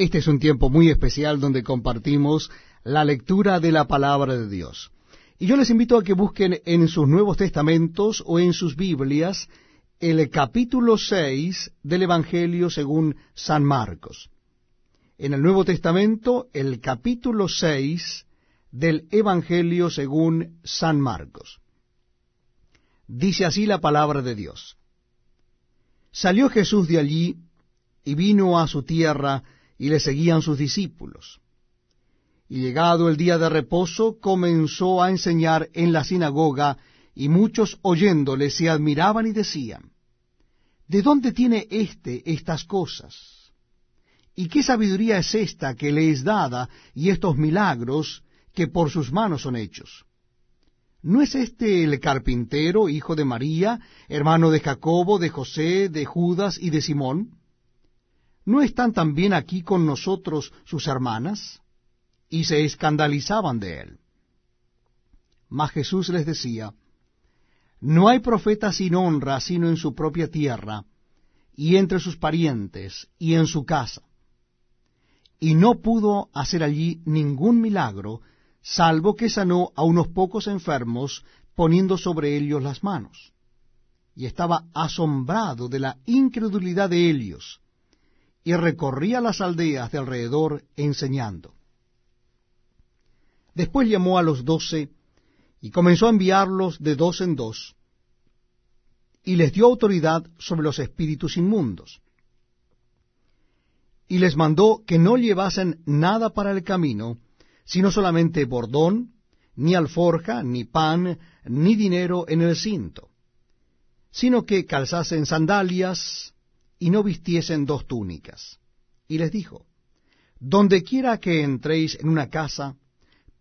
Este es un tiempo muy especial donde compartimos la lectura de la palabra de Dios. Y yo les invito a que busquen en sus Nuevos Testamentos o en sus Biblias el capítulo 6 del Evangelio según San Marcos. En el Nuevo Testamento, el capítulo 6 del Evangelio según San Marcos. Dice así la palabra de Dios. Salió Jesús de allí y vino a su tierra y le seguían sus discípulos. Y llegado el día de reposo, comenzó a enseñar en la sinagoga, y muchos oyéndole se admiraban y decían, ¿De dónde tiene éste estas cosas? ¿Y qué sabiduría es esta que le es dada, y estos milagros que por sus manos son hechos? ¿No es este el carpintero, hijo de María, hermano de Jacobo, de José, de Judas y de Simón? ¿No están también aquí con nosotros sus hermanas? Y se escandalizaban de él. Mas Jesús les decía, No hay profeta sin honra sino en su propia tierra, y entre sus parientes, y en su casa. Y no pudo hacer allí ningún milagro, salvo que sanó a unos pocos enfermos, poniendo sobre ellos las manos. Y estaba asombrado de la incredulidad de ellos, y recorría las aldeas de alrededor enseñando. Después llamó a los doce y comenzó a enviarlos de dos en dos, y les dio autoridad sobre los espíritus inmundos. Y les mandó que no llevasen nada para el camino, sino solamente bordón, ni alforja, ni pan, ni dinero en el cinto, sino que calzasen sandalias, y no vistiesen dos túnicas. Y les dijo, Donde quiera que entréis en una casa,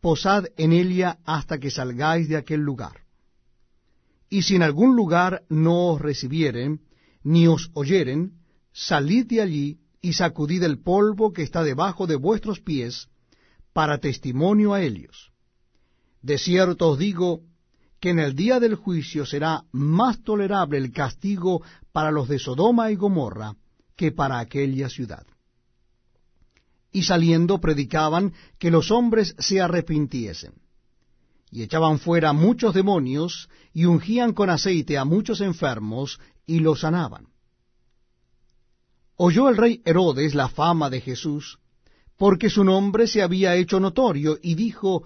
posad en ella hasta que salgáis de aquel lugar. Y si en algún lugar no os recibieren, ni os oyeren, salid de allí y sacudid el polvo que está debajo de vuestros pies, para testimonio a ellos. De cierto os digo que en el día del juicio será más tolerable el castigo para los de Sodoma y Gomorra que para aquella ciudad. Y saliendo predicaban que los hombres se arrepintiesen. Y echaban fuera muchos demonios, y ungían con aceite a muchos enfermos, y los sanaban. Oyó el rey Herodes la fama de Jesús, porque su nombre se había hecho notorio, y dijo,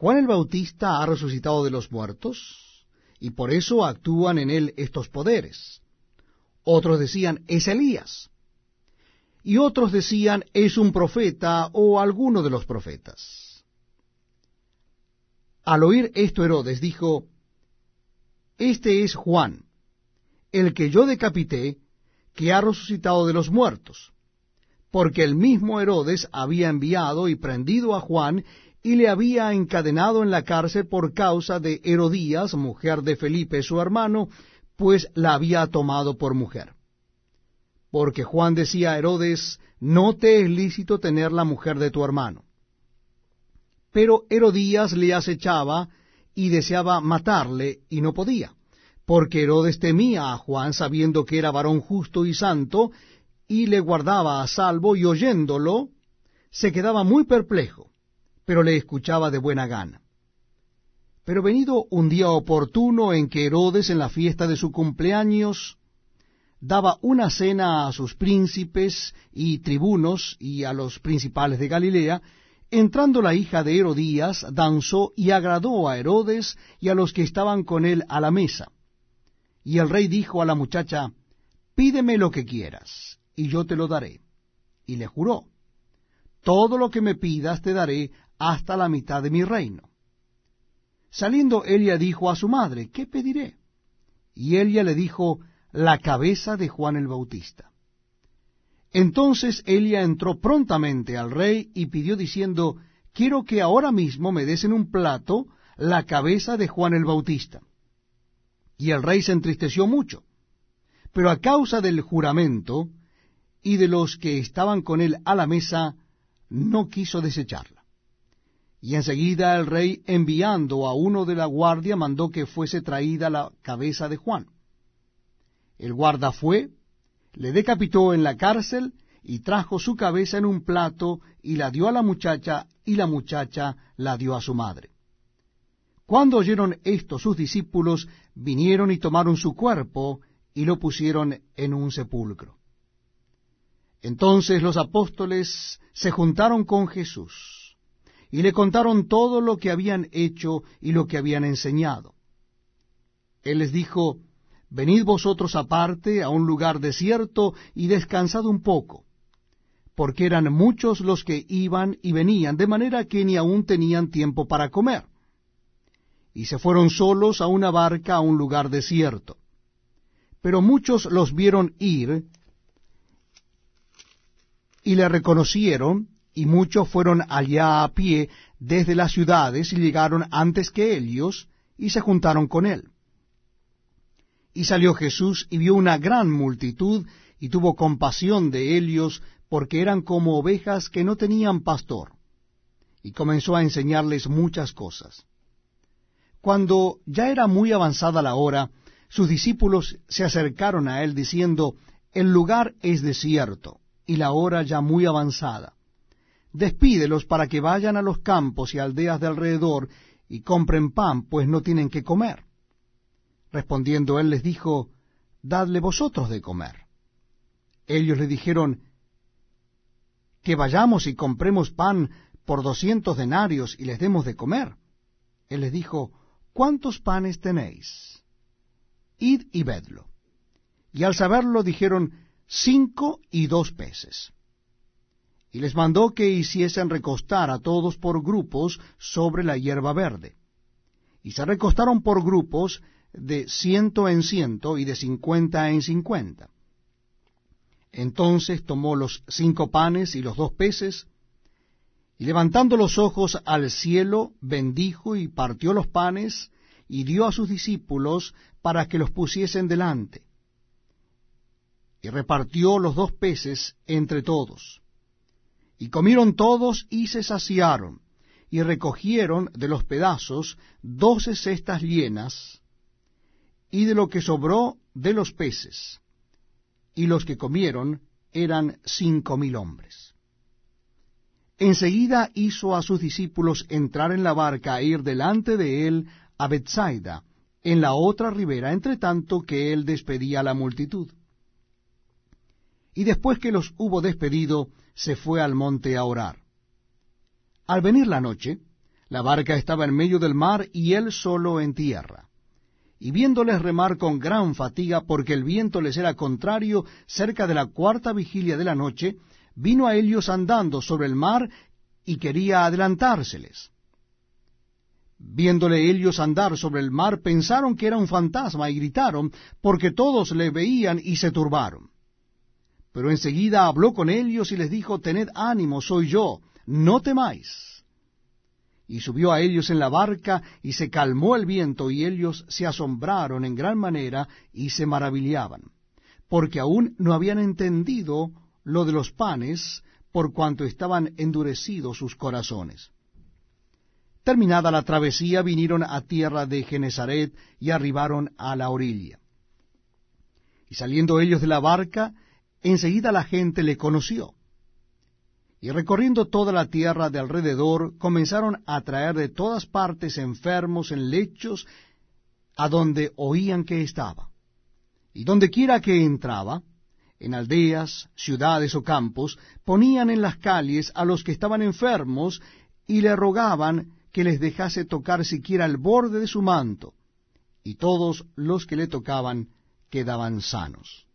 Juan el Bautista ha resucitado de los muertos, y por eso actúan en él estos poderes. Otros decían, es Elías. Y otros decían, es un profeta o alguno de los profetas. Al oír esto Herodes dijo, Este es Juan, el que yo decapité, que ha resucitado de los muertos, porque el mismo Herodes había enviado y prendido a Juan y le había encadenado en la cárcel por causa de Herodías, mujer de Felipe su hermano, pues la había tomado por mujer. Porque Juan decía a Herodes, no te es lícito tener la mujer de tu hermano. Pero Herodías le acechaba y deseaba matarle, y no podía, porque Herodes temía a Juan sabiendo que era varón justo y santo, y le guardaba a salvo, y oyéndolo, se quedaba muy perplejo pero le escuchaba de buena gana. Pero venido un día oportuno en que Herodes en la fiesta de su cumpleaños daba una cena a sus príncipes y tribunos y a los principales de Galilea, entrando la hija de Herodías, danzó y agradó a Herodes y a los que estaban con él a la mesa. Y el rey dijo a la muchacha, Pídeme lo que quieras, y yo te lo daré. Y le juró, Todo lo que me pidas te daré hasta la mitad de mi reino. Saliendo ella dijo a su madre, ¿qué pediré? Y ella le dijo, la cabeza de Juan el Bautista. Entonces ella entró prontamente al rey y pidió diciendo, quiero que ahora mismo me des en un plato la cabeza de Juan el Bautista. Y el rey se entristeció mucho, pero a causa del juramento y de los que estaban con él a la mesa, no quiso desecharla. Y enseguida el rey, enviando a uno de la guardia, mandó que fuese traída la cabeza de Juan. El guarda fue, le decapitó en la cárcel y trajo su cabeza en un plato, y la dio a la muchacha, y la muchacha la dio a su madre. Cuando oyeron esto sus discípulos, vinieron y tomaron su cuerpo, y lo pusieron en un sepulcro. Entonces los apóstoles se juntaron con Jesús, y le contaron todo lo que habían hecho y lo que habían enseñado. Él les dijo, Venid vosotros aparte a un lugar desierto y descansad un poco, porque eran muchos los que iban y venían, de manera que ni aún tenían tiempo para comer. Y se fueron solos a una barca a un lugar desierto. Pero muchos los vieron ir y le reconocieron, y muchos fueron allá a pie desde las ciudades y llegaron antes que ellos y se juntaron con él. Y salió Jesús y vio una gran multitud y tuvo compasión de ellos porque eran como ovejas que no tenían pastor. Y comenzó a enseñarles muchas cosas. Cuando ya era muy avanzada la hora, sus discípulos se acercaron a él diciendo, El lugar es desierto y la hora ya muy avanzada. Despídelos para que vayan a los campos y aldeas de alrededor y compren pan, pues no tienen que comer. Respondiendo él les dijo, Dadle vosotros de comer. Ellos le dijeron, Que vayamos y compremos pan por doscientos denarios y les demos de comer. Él les dijo, ¿Cuántos panes tenéis? Id y vedlo. Y al saberlo dijeron, Cinco y dos peces. Y les mandó que hiciesen recostar a todos por grupos sobre la hierba verde. Y se recostaron por grupos de ciento en ciento y de cincuenta en cincuenta. Entonces tomó los cinco panes y los dos peces, y levantando los ojos al cielo, bendijo y partió los panes, y dio a sus discípulos para que los pusiesen delante. Y repartió los dos peces entre todos. Y comieron todos y se saciaron, y recogieron de los pedazos doce cestas llenas, y de lo que sobró de los peces, y los que comieron eran cinco mil hombres. Enseguida hizo a sus discípulos entrar en la barca e ir delante de él a Bethsaida, en la otra ribera, entre tanto que él despedía a la multitud. Y después que los hubo despedido, se fue al monte a orar. Al venir la noche, la barca estaba en medio del mar y él solo en tierra y viéndoles remar con gran fatiga, porque el viento les era contrario, cerca de la cuarta vigilia de la noche, vino a ellos andando sobre el mar y quería adelantárseles. Viéndole ellos andar sobre el mar, pensaron que era un fantasma y gritaron, porque todos le veían y se turbaron. Pero enseguida habló con ellos y les dijo, Tened ánimo, soy yo, no temáis y subió a ellos en la barca, y se calmó el viento, y ellos se asombraron en gran manera, y se maravillaban, porque aún no habían entendido lo de los panes, por cuanto estaban endurecidos sus corazones. Terminada la travesía, vinieron a tierra de Genezaret, y arribaron a la orilla. Y saliendo ellos de la barca, enseguida la gente le conoció y recorriendo toda la tierra de alrededor, comenzaron a traer de todas partes enfermos en lechos a donde oían que estaba. Y donde quiera que entraba, en aldeas, ciudades o campos, ponían en las calles a los que estaban enfermos y le rogaban que les dejase tocar siquiera el borde de su manto, y todos los que le tocaban quedaban sanos.